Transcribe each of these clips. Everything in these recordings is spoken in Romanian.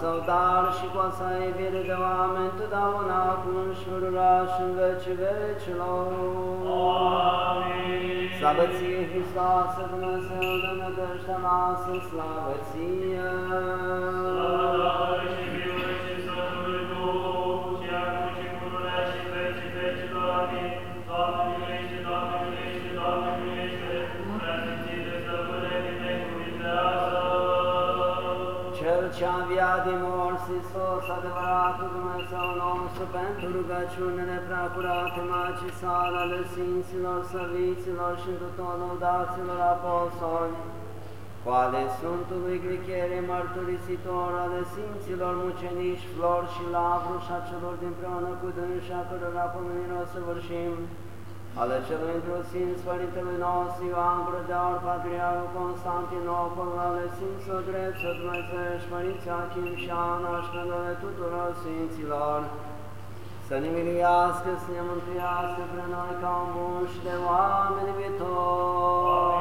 său dar și cu a sa iubire de oameni, totdeauna, acum și pururea și în vecii vecilor. Amin. Slavă ție, Hristoase, Dumnezeu, de nădejdea noastră, slavă ție! Ce a înviat din morți, Hristos, adevăratul Dumnezeu nostru, pentru rugăciunile preacurate Macii sale ale Sfinților, Săviților și tuturor lăudaților apostoli, cu ale Sfântului Gricherii, mărturisitor ale Sfinților mucenici, Flor și Lavru și a celor dinpreună cu dânsi, a cărora pomenirea o să vârșim, ale celui într-o Părintelui nostru Ioan Brădeaur, Patriarul Constantinopol, ale Sfinților Drept și Dumnezești, Părinții Achim și Ana și pe tuturor Sfinților, să ne miliască, să ne mântuiască pre noi ca un bun și de oameni viitori.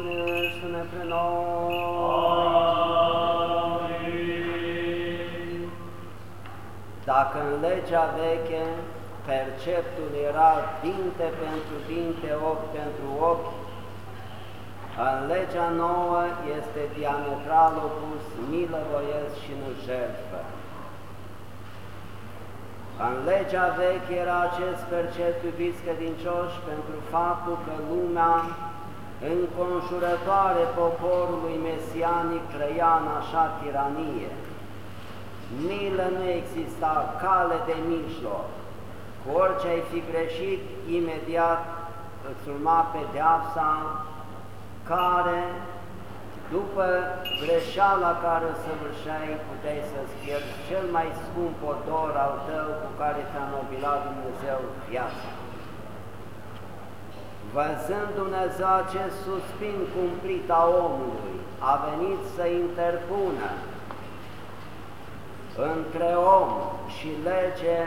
Nostru, iubește-ne pre noi. Dacă în legea veche perceptul era dinte pentru dinte, ochi pentru ochi, în legea nouă este diametral opus, milă voiesc și nu jertfă. În legea veche era acest percept, iubiți credincioși, pentru faptul că lumea înconjurătoare poporului mesianic trăia în așa tiranie. Milă nu exista, cale de mijloc. Cu orice ai fi greșit, imediat îți urma pedeapsa care, după greșeala care o săvârșeai, puteai să-ți pierzi cel mai scump odor al tău cu care te-a nobilat Dumnezeu viața. Văzând Dumnezeu acest suspin cumplit a omului, a venit să interpună între om și lege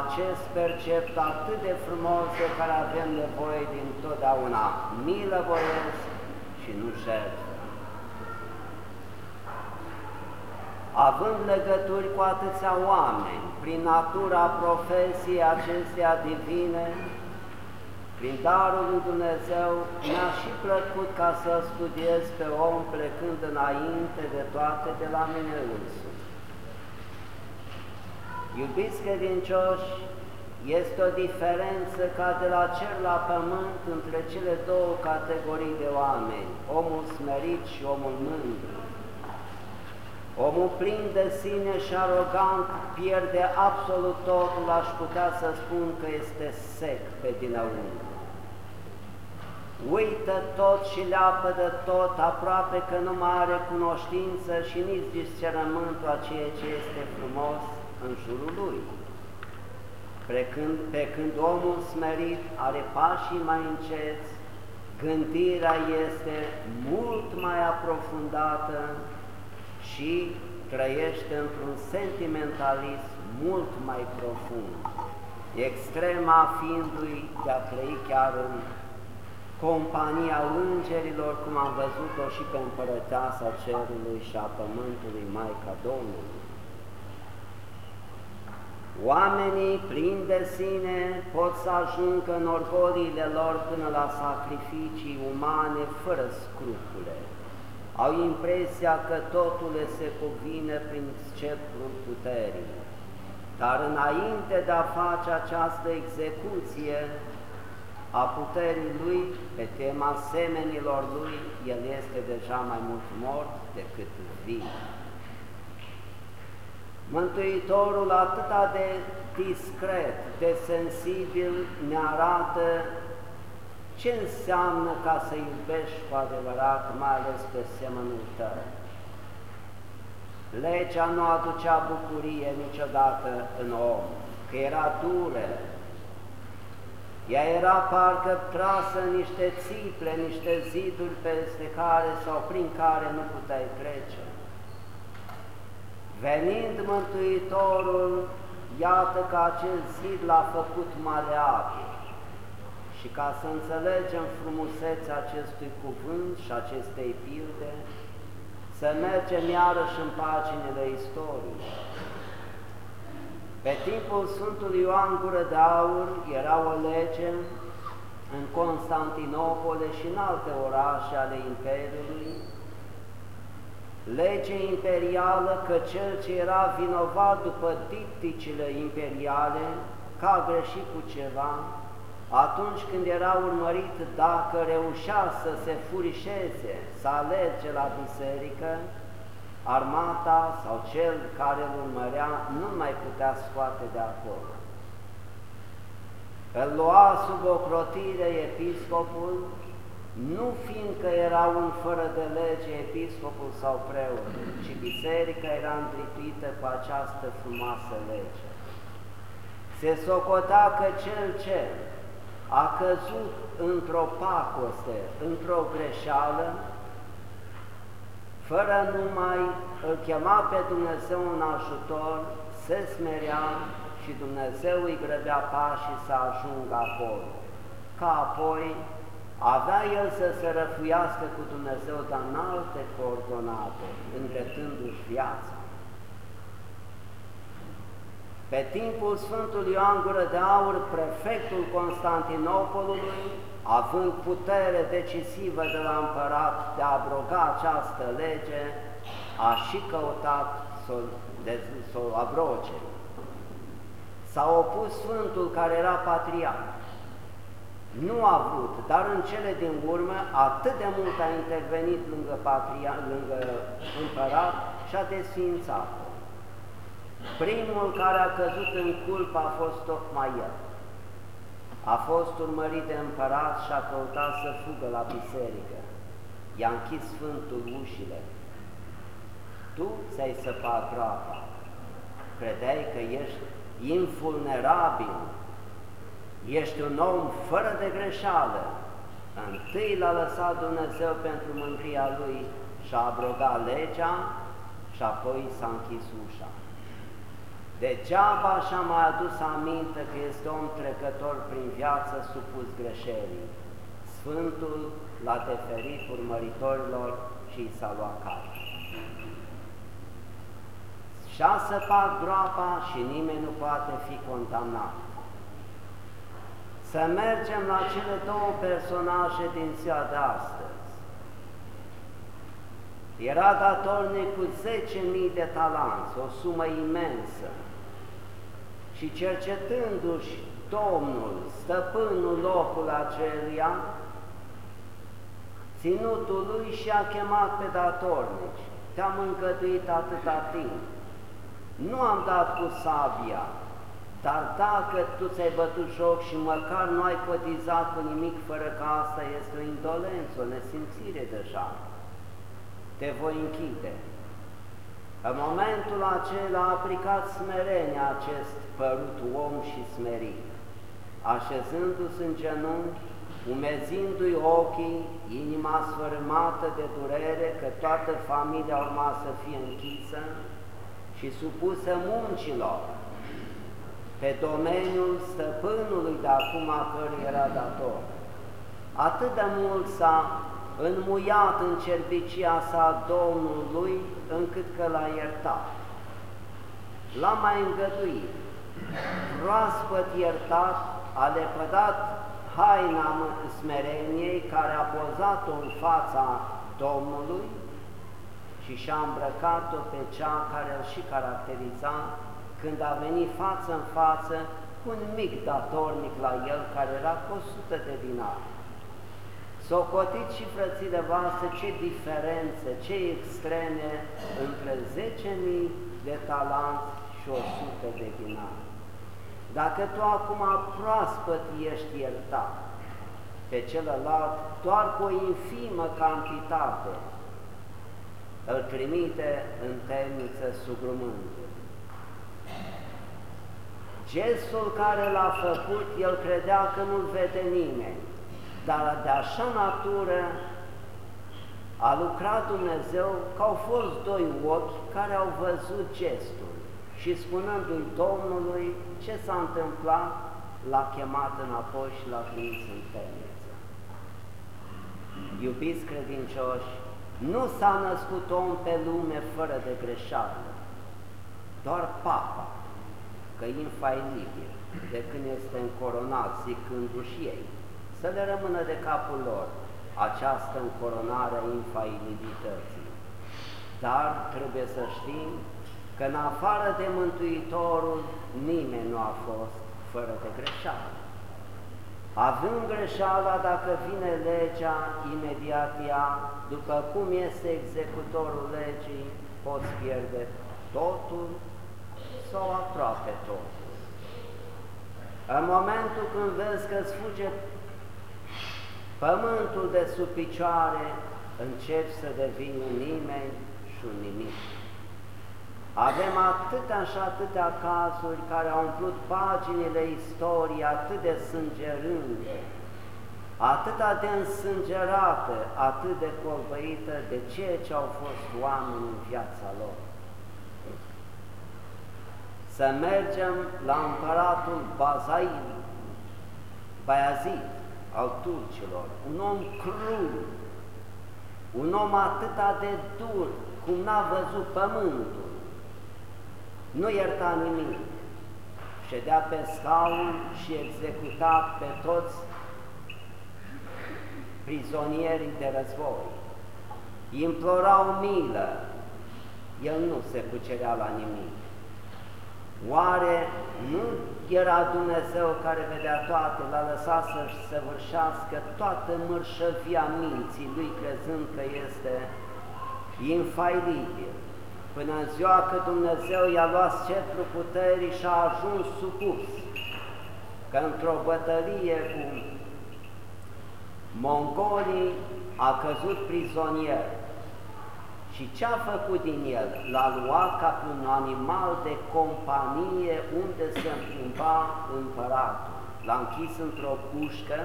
acest percept atât de frumos de care avem nevoie din totdeauna, milă voiesc și nu jertfă. Având legături cu atâția oameni, prin natura profesiei acesteia divine, prin darul lui Dumnezeu, mi-a și plăcut ca să studiez pe om plecând înainte de toate de la mine însuși. Iubiți credincioși, este o diferență ca de la cer la pământ între cele două categorii de oameni, omul smerit și omul mândru. Omul plin de sine și arogant pierde absolut totul, aș putea să spun că este sec pe dinăuntru. Uită tot și leapă de tot, aproape că nu mai are cunoștință și nici discernământul a ceea ce este frumos în jurul lui. Precând, pe când omul smerit are pașii mai înceți, gândirea este mult mai aprofundată și trăiește într-un sentimentalism mult mai profund, extrema fiindu-i de a trăi chiar în compania îngerilor, cum am văzut-o și pe împărăteasa cerului și a pământului, Maica Domnului. Oamenii plini de sine pot să ajungă în orgoliile lor până la sacrificii umane fără scrupule. Au impresia că totul le se cuvine prin sceptrul puterii. Dar înainte de a face această execuție a puterii lui, pe tema semenilor lui, el este deja mai mult mort decât vii. Mântuitorul atâta de discret, de sensibil, ne arată ce înseamnă ca să iubești cu adevărat, mai ales pe semănul tău. Legea nu aducea bucurie niciodată în om. că era dură, ea era parcă trasă în niște țiple, niște ziduri peste care sau prin care nu puteai trece. Venind Mântuitorul, iată că acest zid l-a făcut maleabil. Și ca să înțelegem frumusețea acestui cuvânt și acestei pilde, să mergem iarăși în paginile istoriei. Pe timpul Sfântului Ioan Gură de Aur era o lege în Constantinopole și în alte orașe ale Imperiului, lege imperială că cel ce era vinovat după dipticile imperiale, că a greșit cu ceva, atunci când era urmărit dacă reușea să se furișeze, să alerge la biserică, armata sau cel care îl urmărea nu mai putea scoate de acolo. Îl lua sub ocrotire episcopul, nu fiindcă era un fără de lege episcopul sau preotul, ci biserica era întrituită cu această frumoasă lege. Se socota că cel ce a căzut într-o pacoste, într-o greșeală, fără numai îl chema pe Dumnezeu în ajutor, se smerea și Dumnezeu îi grăbea pașii să ajungă acolo, ca apoi avea el să se răfuiască cu Dumnezeu, dar în alte coordonate, îndreptându-și viața. Pe timpul Sfântului Ioan Gură de Aur, prefectul Constantinopolului, având putere decisivă de la împărat de a abroga această lege, a și căutat să o abroge. S-a opus Sfântul care era patriarh. Nu a vrut, dar în cele din urmă atât de mult a intervenit lângă, patria, lângă împărat și a desfințat -o. Primul care a căzut în culpă a fost tocmai el. A fost urmărit de împărat și a căutat să fugă la biserică. I-a închis Sfântul ușile. Tu ți-ai săpat groapa. Credeai că ești invulnerabil, ești un om fără de greșeală. Întâi l-a lăsat Dumnezeu pentru mândria Lui și a abrogat legea și apoi s-a închis ușa. Degeaba și-a mai adus aminte că este om trecător prin viață supus greșelii. Sfântul l-a deferit urmăritorilor și i s-a luat carte. Și-a săpat groapa și nimeni nu poate fi condamnat. Să mergem la cele două personaje din ziua de astăzi. Era datornic cu 10.000 de talanți, o sumă imensă, și cercetându-și Domnul, stăpânul locul acelia, ținutul lui și-a chemat pe datornici. Te-am încăduit atâta timp. Nu am dat cu sabia, dar dacă tu ți-ai bătut joc și măcar nu ai cotizat cu nimic fără că asta este o indolență, o nesimțire deja, te voi închide. În momentul acela a aplicat smerenia acest părut om și smerit, așezându-se în genunchi, umezindu-i ochii, inima sfărâmată de durere că toată familia urma să fie închisă și supusă muncilor pe domeniul stăpânului de acum a cărui era dator. Atât de mult s-a înmuiat în cerbicia sa Domnului, încât că l-a iertat. L-a mai îngăduit, proaspăt iertat, a lepădat haina smereniei care a pozat-o în fața Domnului și și-a îmbrăcat-o pe cea care îl și caracteriza când a venit față în față cu un mic datornic la el care era cu 100 de dinari. Socotiți și frățile voastre ce diferențe, ce extreme între 10.000 de talanți și 100 de dinari. Dacă tu acum proaspăt ești iertat, pe celălalt doar cu o infimă cantitate îl trimite în temniță sugrumând. Gestul care l-a făcut, el credea că nu-l vede nimeni, dar de așa natură a lucrat Dumnezeu că au fost doi ochi care au văzut gestul și spunându-i Domnului ce s-a întâmplat, l-a chemat înapoi și l-a trimis în temniță. Iubiți credincioși, nu s-a născut om pe lume fără de greșeală, doar papa, că e infailibil, de când este încoronat, zicându-și ei, să le rămână de capul lor această încoronare a infailibilității. Dar trebuie să știm că în afară de Mântuitorul nimeni nu a fost fără de greșeală. Având greșeala, dacă vine legea, imediat ea, după cum este executorul legii, poți pierde totul sau aproape totul. În momentul când vezi că îți fuge pământul de sub picioare, începi să devii un nimeni și un nimic. Avem atâtea și atâtea cazuri care au umplut paginile istoriei atât de sângerânde, atâta de însângerată, atât de colbăită de ceea ce au fost oameni în viața lor. Să mergem la împăratul Bazail, Bayazid, al turcilor, un om crud, un om atâta de dur, cum n-a văzut pământul, nu ierta nimic, ședea pe scaun și executa pe toți prizonierii de război. Implorau milă, el nu se cucerea la nimic. Oare nu era Dumnezeu care vedea toate, l-a lăsat să-și săvârșească toată mărșăvia minții lui, crezând că este infailibil? până în ziua că Dumnezeu i-a luat sceptrul puterii și a ajuns supus, că într-o bătălie cu mongolii a căzut prizonier. Și ce a făcut din el? L-a luat ca pe un animal de companie unde se împlimba împăratul. L-a închis într-o pușcă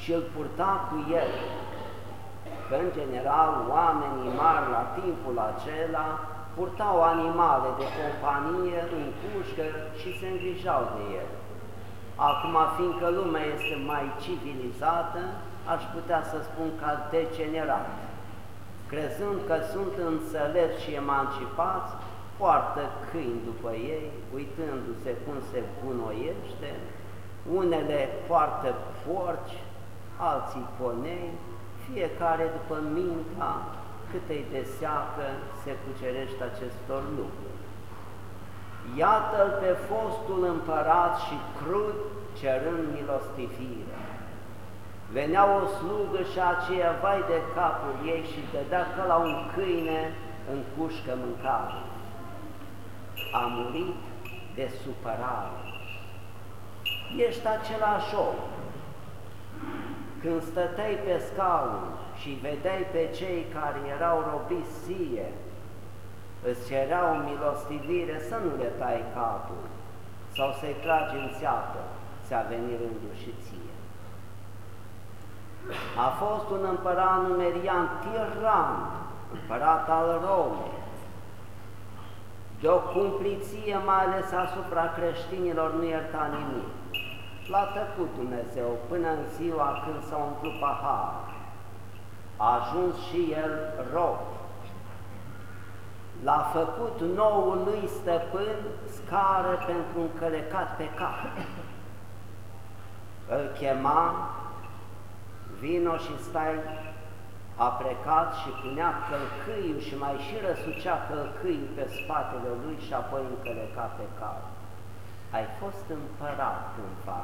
și îl purta cu el că în general oamenii mari la timpul acela purtau animale de companie în cușcă și se îngrijau de el. Acum, fiindcă lumea este mai civilizată, aș putea să spun că a degenerat. Crezând că sunt înțelepți și emancipați, poartă câini după ei, uitându-se cum se bunoiește, unele poartă porci, alții ponei, fiecare după mintea cât îi deseacă se cucerește acestor lucruri. Iată-l pe fostul împărat și crud cerând milostivire. Venea o slugă și aceea vai de capul ei și dădea ca la un câine în cușcă mâncare. A murit de supărare. Ești același om, când stăteai pe scaun și vedeai pe cei care erau robiți ție, îți cereau milostivire să nu le tai capul sau să-i tragi în țeapă, ți-a venit rândul și ție. A fost un împărat numerian tiran, împărat al Romei, de o cumpliție mai ales asupra creștinilor nu ierta nimic l-a tăcut Dumnezeu până în ziua când s-a umplut pahar. A ajuns și el rob. L-a făcut noul lui stăpân scară pentru un călecat pe cap. Îl chema, vino și stai, a plecat și punea călcâiul și mai și răsucea călcâiul pe spatele lui și apoi încăleca pe cap. Ai fost împărat cândva,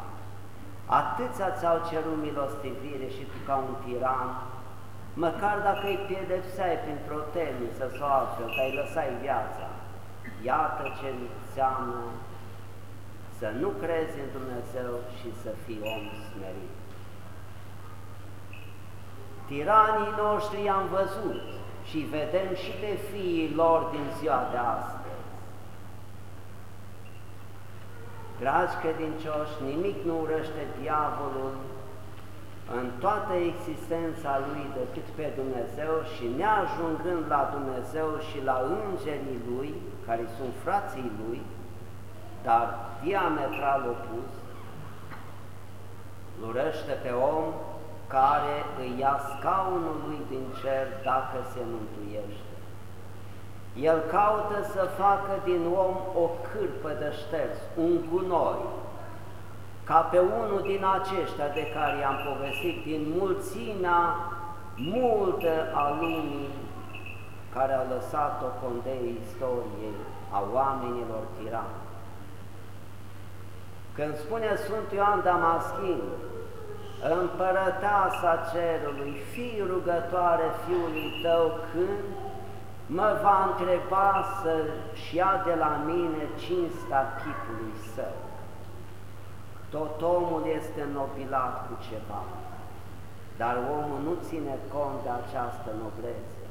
atâția ți-au cerut milostivire și tu ca un tiran, măcar dacă îi pedepseai printr-o temniță sau altfel, că ai lăsai viața, iată ce înseamnă să nu crezi în Dumnezeu și să fii om smerit. Tiranii noștri i-am văzut și vedem și pe fiii lor din ziua de astăzi. Dragi credincioși, nimic nu urăște diavolul în toată existența lui decât pe Dumnezeu și neajungând la Dumnezeu și la îngerii lui, care sunt frații lui, dar diametral opus, urăște pe om care îi ia scaunul lui din cer dacă se mântuiește. El caută să facă din om o cârpă de șters, un gunoi, ca pe unul din aceștia de care i-am povestit, din mulțimea multă a lumii care a lăsat-o condei istoriei a oamenilor tirani. Când spune Sfântul Ioan Damaschin, împărăteasa cerului, fii rugătoare fiului tău când mă va întreba să-și ia de la mine cinsta chipului său. Tot omul este nobilat cu ceva, dar omul nu ține cont de această noblețe.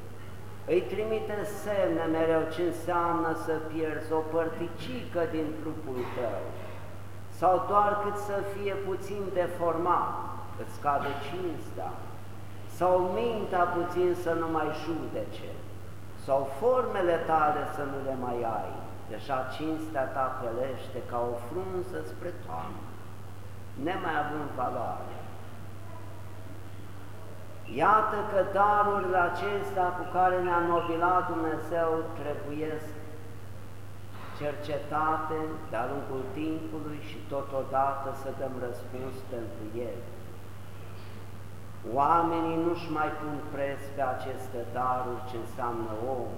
Îi trimite semne mereu ce înseamnă să pierzi o părticică din trupul tău, sau doar cât să fie puțin deformat, îți scade cinsta, sau mintea puțin să nu mai judece, sau formele tale să nu le mai ai, deja cinstea ta pălește ca o frunză spre toamnă, nemai având valoare. Iată că darurile acestea cu care ne-a nobilat Dumnezeu trebuiesc cercetate de-a lungul timpului și totodată să dăm răspuns pentru ele. Oamenii nu-și mai pun preț pe aceste daruri ce înseamnă om.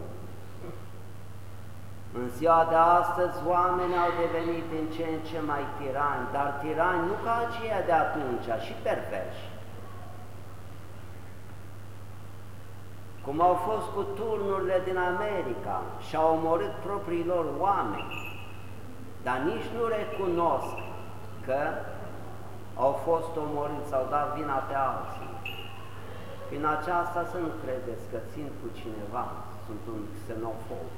În ziua de astăzi oamenii au devenit din ce în ce mai tirani, dar tirani nu ca aceia de atunci, și perverși. Cum au fost cu turnurile din America și au omorât propriilor oameni, dar nici nu recunosc că au fost omorâți, au dat vina pe alții. Prin aceasta să nu credeți că țin cu cineva, sunt un xenofob.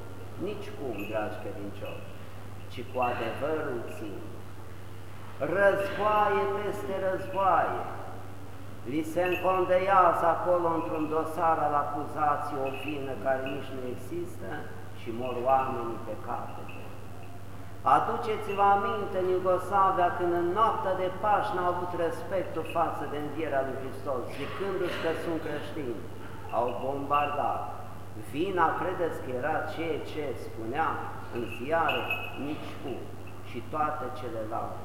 Nici cum, dragi credincioși, ci cu adevărul țin. Războaie peste războaie. Li se încondeiază acolo într-un dosar al acuzației o vină care nici nu există și mor oamenii pe capete. Aduceți-vă aminte în Iugoslavia când în noaptea de Paști n-au avut respectul față de învierea lui Hristos, zicându-și că sunt creștini, au bombardat. Vina, credeți că era ceea ce spunea în ziare? Nici cu și toate celelalte.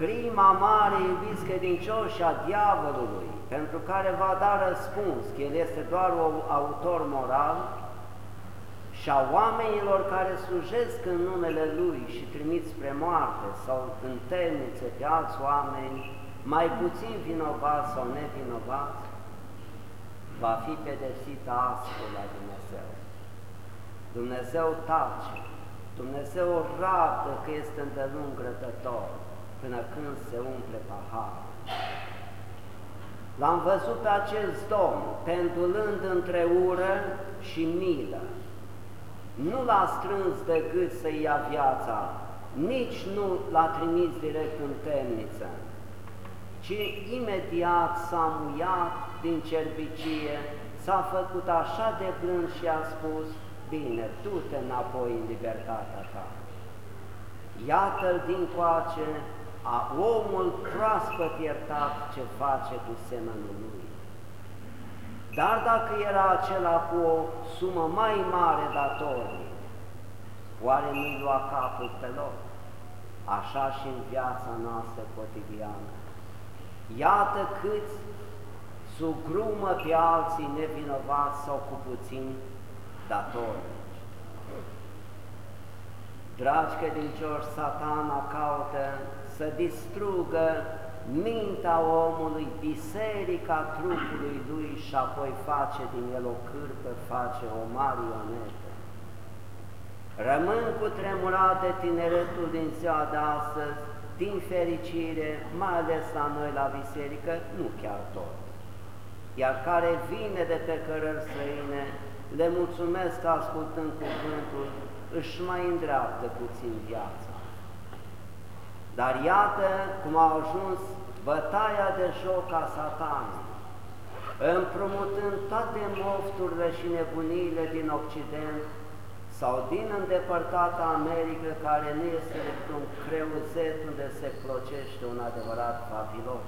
Crima mare, iubiți credincioși, a diavolului, pentru care va da răspuns, că el este doar un autor moral, și a oamenilor care slujesc în numele Lui și trimit spre moarte sau în temnițe pe alți oameni, mai puțin vinovați sau nevinovați, va fi pedepsită astfel la Dumnezeu. Dumnezeu tace, Dumnezeu rabdă că este îndelung rătător până când se umple paharul. L-am văzut pe acest domn pendulând între ură și milă, nu l-a strâns de gât să-i ia viața, nici nu l-a trimis direct în temniță, ci imediat s-a muiat din cerbicie, s-a făcut așa de blând și a spus, bine, tu te înapoi în libertatea ta. Iată-l din coace a omul proaspăt iertat ce face cu semănul lui. Dar dacă era acela cu o sumă mai mare datorii, oare nu-i lua capul pe loc? Așa și în viața noastră cotidiană. Iată câți sugrumă pe alții nevinovați sau cu puțin datori. Dragi credincioși, satana caută să distrugă mintea omului, biserica trupului lui și apoi face din el o cârpă, face o marionetă. Rămân cu tremurat de tineretul din ziua de astăzi, din fericire, mai ales la noi la biserică, nu chiar tot. Iar care vine de pe cărări străine, le mulțumesc ascultând cuvântul își mai îndreaptă puțin viața. Dar iată cum a ajuns bătaia de joc a satanului, împrumutând toate mofturile și nebuniile din Occident sau din îndepărtata Americă, care nu este decât un creuzet unde se clocește un adevărat Babilon.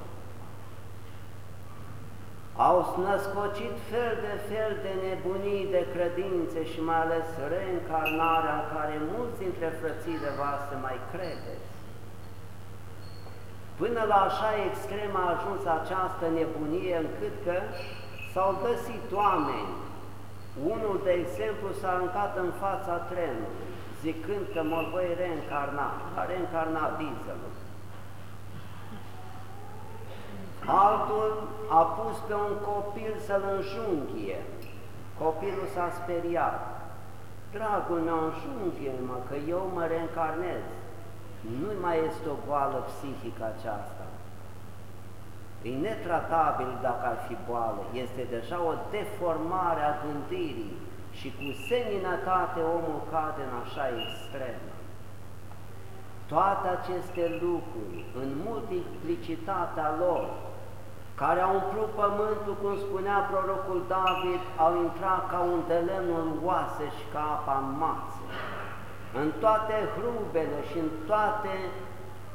Au născocit fel de fel de nebunii de credințe și mai ales reîncarnarea în care mulți dintre frățile voastre mai credeți. Până la așa extrem a ajuns această nebunie încât că s-au găsit oameni. Unul, de exemplu, s-a aruncat în fața trenului, zicând că mă voi reîncarna, a reîncarnat dieselul. Altul a pus pe un copil să-l înjunghie. Copilul s-a speriat. Dragul meu, înjunghie-mă, că eu mă reîncarnez. Nu mai este o boală psihică aceasta. E netratabil dacă ar fi boală, este deja o deformare a gândirii și cu seninătate omul cade în așa extremă. Toate aceste lucruri, în multiplicitatea lor, care au umplut pământul, cum spunea prorocul David, au intrat ca un de lemn în oase și ca apa în mață. În toate hrubele și în toate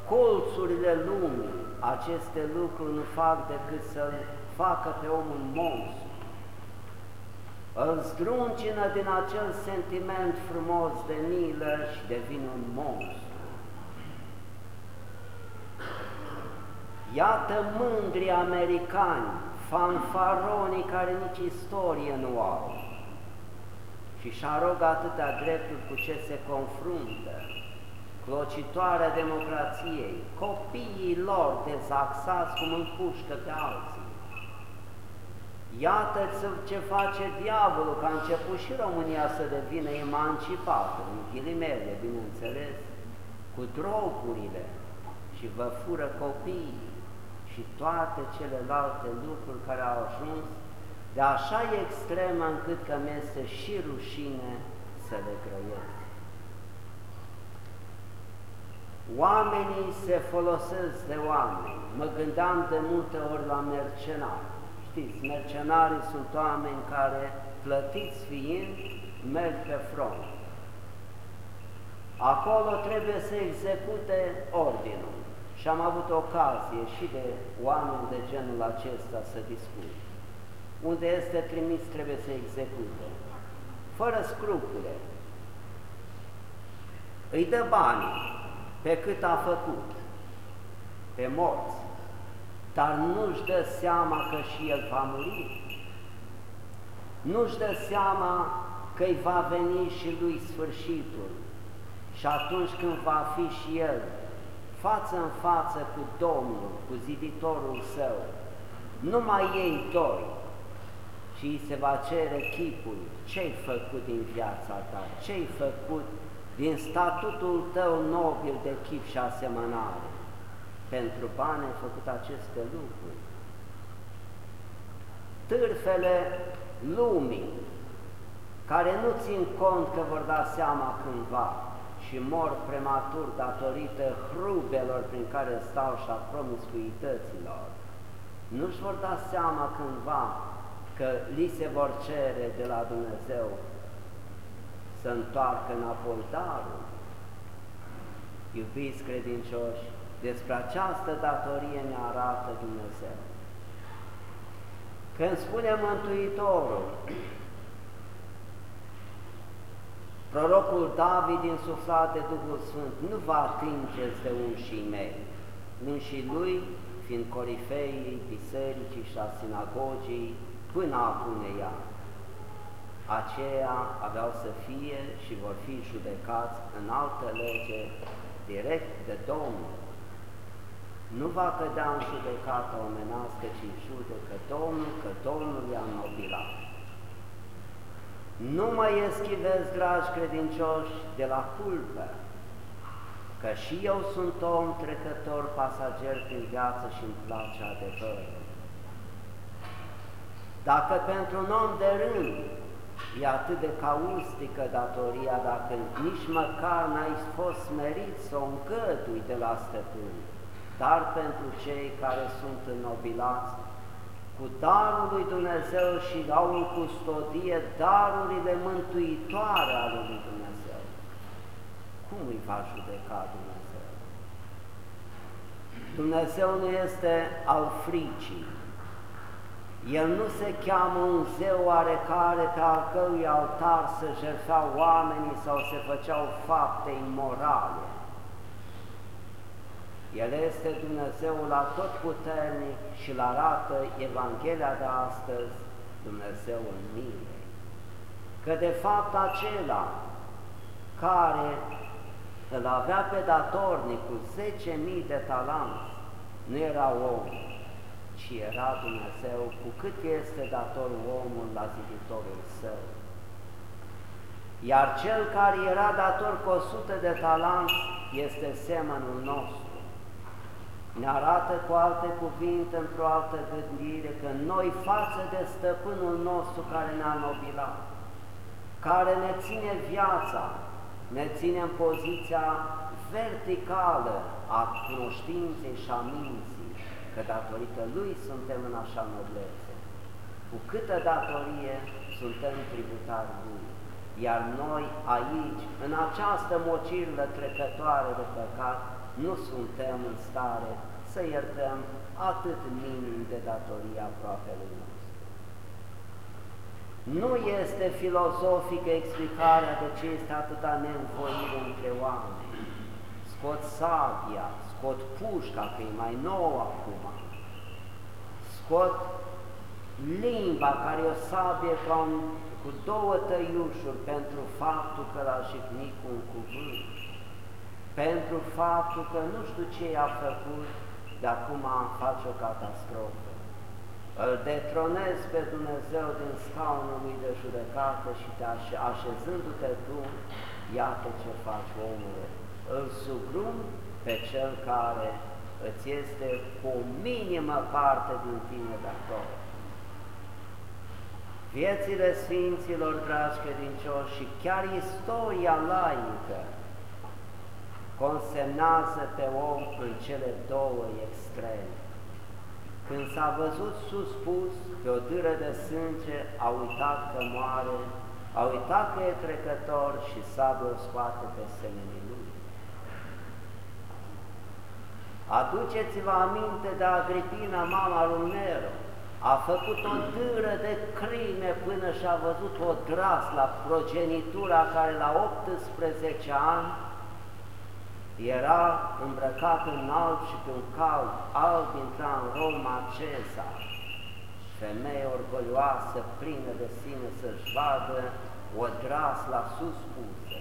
colțurile lumii, aceste lucruri nu fac decât să-l facă pe omul monstru. Îl zdruncină din acel sentiment frumos de milă și devine un monstru. Iată mândri americani, fanfaronii care nici istorie nu au și și arogă atâtea drepturi cu ce se confruntă, clocitoarea democrației, copiii lor dezaxați cum împușcă pe alții. Iată-ți ce face diavolul, că a început și România să devină emancipată, în ghilimele, bineînțeles, cu drogurile și vă fură copiii și toate celelalte lucruri care au ajuns de așa extremă încât că mi-este și rușine să le grăiesc. Oamenii se folosesc de oameni. Mă gândeam de multe ori la mercenari. Știți, mercenarii sunt oameni care, plătiți fiind, merg pe front. Acolo trebuie să execute ordinul și am avut ocazie și de oameni de genul acesta să discut. Unde este trimis trebuie să execute, fără scrupule. Îi dă banii pe cât a făcut, pe morți, dar nu-și dă seama că și el va muri. Nu-și dă seama că îi va veni și lui sfârșitul și atunci când va fi și el față în față cu Domnul, cu ziditorul său, numai ei doi, și îi se va cere chipul, ce-ai făcut din viața ta, ce-ai făcut din statutul tău nobil de chip și asemănare. Pentru bani ai făcut aceste lucruri. Târfele lumii, care nu țin cont că vor da seama cândva, și mor prematur datorită hrubelor prin care stau și a promiscuităților, nu-și vor da seama cândva că li se vor cere de la Dumnezeu să întoarcă înapoi darul. Iubiți credincioși, despre această datorie ne arată Dumnezeu. Când spune Mântuitorul, Prorocul David, insuflat de Duhul Sfânt, nu va atingeți de unșii mei, unșii lui fiind corifeii bisericii și a sinagogii până acum ea. Aceia aveau să fie și vor fi judecați în altă lege direct de Domnul. Nu va cădea în judecată omenească, ci judecă Domnul, că Domnul i-a înnobilat. Nu mă eschivez, dragi credincioși, de la culpă, că și eu sunt om trecător, pasager prin viață și îmi place adevărul. Dacă pentru un om de rând E atât de caustică datoria dacă nici măcar n-ai fost smerit să o îngădui de la stăpân, dar pentru cei care sunt înnobilați, cu darul lui Dumnezeu și au în custodie darurile mântuitoare ale lui Dumnezeu. Cum îi va judeca Dumnezeu? Dumnezeu nu este al fricii, el nu se cheamă un zeu oarecare pe al cărui altar să jertfeau oamenii sau se făceau fapte imorale. El este Dumnezeul atotputernic și îl arată Evanghelia de astăzi, Dumnezeul milei. Că de fapt acela care îl avea pe datornicul 10.000 de talanți, nu era om, ci era Dumnezeu cu cât este dator omul la ziditorul său. Iar cel care era dator cu o sută de talanți este semănul nostru. Ne arată cu alte cuvinte, într-o altă gândire, că noi față de stăpânul nostru care ne-a nobilat, care ne ține viața, ne ține în poziția verticală a cunoștinței și a minții, că datorită Lui suntem în așa noblețe. Cu câtă datorie suntem tributari Lui. Iar noi aici, în această mocirlă trecătoare de păcat, nu suntem în stare să iertăm atât minim de datorie aproape lui nostru. Nu este filozofică explicarea de ce este atâta neînvoire între oameni. Scot sabia, scot pușca, că e mai nouă acum, scot limba care o sabie ca un, cu două tăiușuri pentru faptul că l-a jignit cu un cuvânt, pentru faptul că nu știu ce i-a făcut, de acum face o catastrofă. Îl detronezi pe Dumnezeu din scaunul lui de judecată și te așezându-te tu, iată ce faci omule, îl sugrum pe cel care îți este cu o minimă parte din tine de acolo. Viețile Sfinților, dragi credincioși, și chiar istoria laică consemnează pe om în cele două extreme. Când s-a văzut suspus pe o dâră de sânge, a uitat că moare, a uitat că e trecător și sabia o scoate pe semenii lui. Aduceți-vă aminte de Agripina, mama lui Nero. A făcut o dâră de crime până și-a văzut o dras la progenitura care la 18 ani era îmbrăcat în alb și pe un cal alb intra în Roma Cezar. Femeie orgolioasă, plină de sine să-și vadă o dras la sus pusă.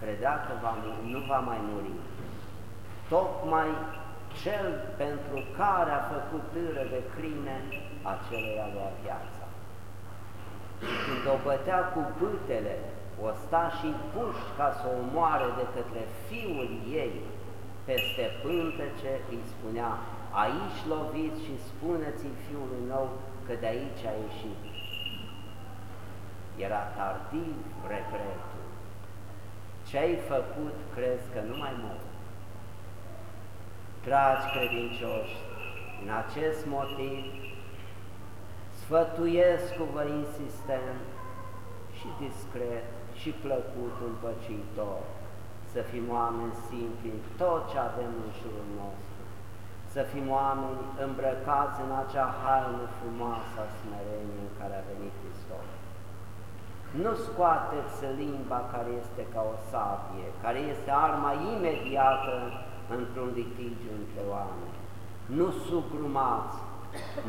Credea că va, nu va mai muri tocmai cel pentru care a făcut târă de crime, acela i-a luat viața. Și când o bătea cu bâtele, o sta și puși ca să o moare de către fiul ei, peste pântece îi spunea, aici loviți și spuneți-i fiului meu că de aici a ieșit. Era tardiv regretul. Ce ai făcut, crezi că nu mai mor. Dragi credincioși, în acest motiv sfătuiesc cu vă insistent și discret și plăcut împăcitor, să fim oameni simpli în tot ce avem în jurul nostru, să fim oameni îmbrăcați în acea haină frumoasă a smereniei în care a venit Hristos. Nu scoateți limba care este ca o sabie, care este arma imediată într-un litigiu între oameni. Nu sugrumați,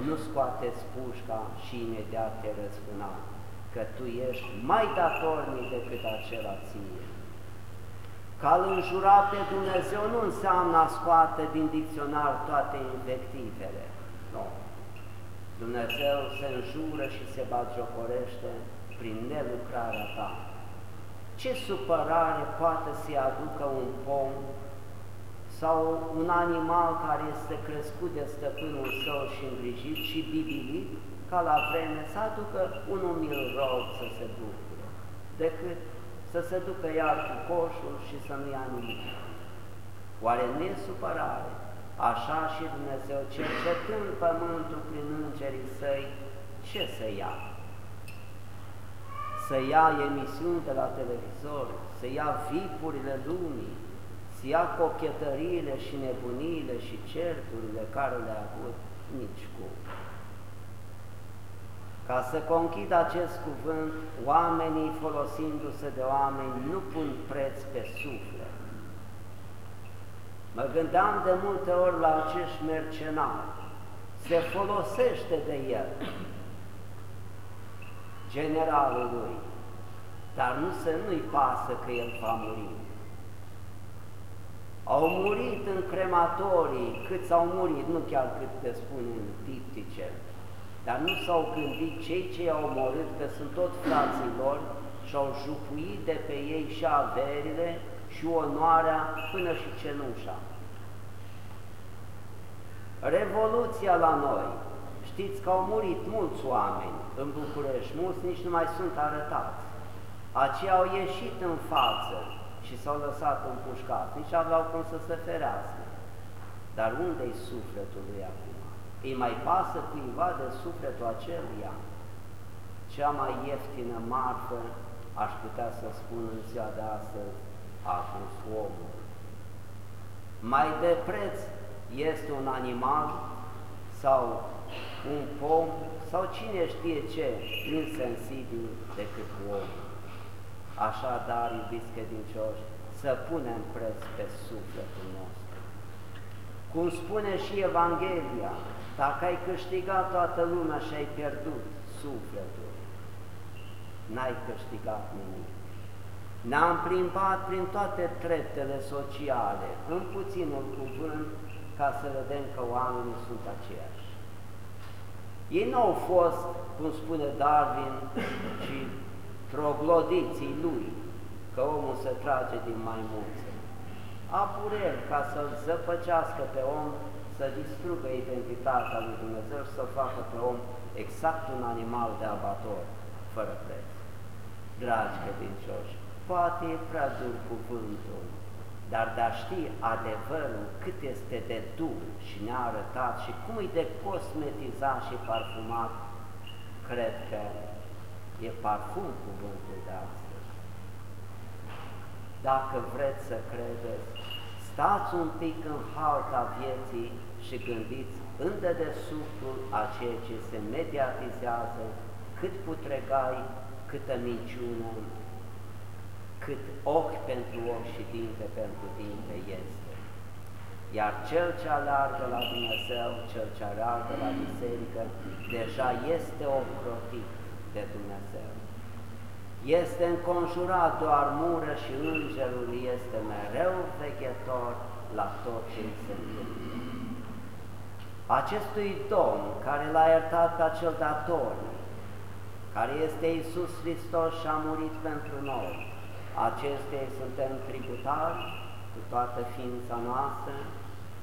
nu scoateți pușca și imediat te răzbuna, că tu ești mai datornic decât acela ție. Ca îl înjura pe Dumnezeu nu înseamnă a scoate din dicționar toate invectivele. Nu. Dumnezeu se înjură și se bagiocorește prin nelucrarea ta. Ce supărare poate să-i aducă un pom sau un animal care este crescut de stăpânul său și îngrijit și bibilit, ca la vreme să aducă un umil rog să se bucure, decât să se ducă iar cu coșul și să nu ia nimic. Oare nu e supărare? Așa și Dumnezeu, cercetând pământul prin îngerii săi, ce să ia? Să ia emisiuni de la televizor, să ia vipurile lumii, să ia cochetăriile și nebuniile și certurile care le-a avut nici cum. Ca să conchid acest cuvânt, oamenii folosindu-se de oameni nu pun preț pe suflet. Mă gândeam de multe ori la acești mercenari, se folosește de el, generalul lui, dar nu se nu-i pasă că el va muri. Au murit în crematorii, câți au murit, nu chiar cât te spun în diptice, dar nu s-au gândit cei ce i-au omorât, că sunt tot frații lor și au jupuit de pe ei și averile și onoarea până și cenușa. Revoluția la noi, știți că au murit mulți oameni în București, mulți nici nu mai sunt arătați. Aceia au ieșit în față și s-au lăsat împușcați, nici aveau cum să se ferească. Dar unde-i sufletul lui acum? Îi mai pasă cuiva de sufletul aceluia? Cea mai ieftină marfă, aș putea să spun în ziua de astăzi, a fost omul. Mai de preț este un animal sau un pom sau cine știe ce insensibil decât omul. Așadar, iubiți credincioși, să punem preț pe sufletul nostru. Cum spune și Evanghelia, dacă ai câștigat toată lumea și ai pierdut sufletul, n-ai câștigat nimic. Ne-am plimbat prin toate treptele sociale, în puținul cuvânt, ca să vedem că oamenii sunt aceiași. Ei nu au fost, cum spune Darwin, ci troglodiții lui, că omul se trage din maimuțe. Apurel ca să-l zăpăcească pe om, să distrugă identitatea lui Dumnezeu și să facă pe om exact un animal de abator, fără preț. Dragi credincioși, poate e prea dur cuvântul, dar de a ști adevărul cât este de dur și ne-a arătat și cum e de cosmetizat și parfumat, cred că e parfum cuvântul de astăzi. Dacă vreți să credeți, stați un pic în halta vieții și gândiți în dedesubtul a ceea ce se mediatizează, cât putregai, câtă minciună, cât ochi pentru ochi și dinte pentru dinte este. Iar cel ce alargă la Dumnezeu, cel ce alargă la biserică, deja este ocrotit de Dumnezeu. Este înconjurat de o armură și îngerul este mereu veghetor la tot ce îi se întâmplă. Acestui Domn care l-a iertat pe acel dator, care este Iisus Hristos și a murit pentru noi, acestea suntem tributari cu toată ființa noastră,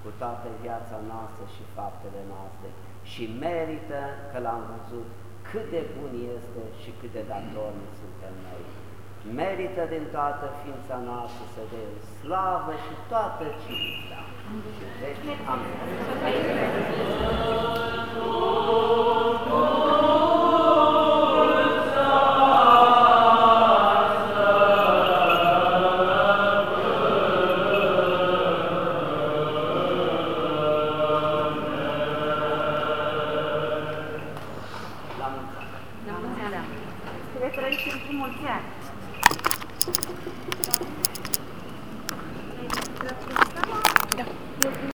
cu toată viața noastră și faptele noastre și merită că l-am văzut cât de bun este și cât de datorni suntem noi. Merită din toată ființa noastră să dea slavă și toată cinstea. Amin.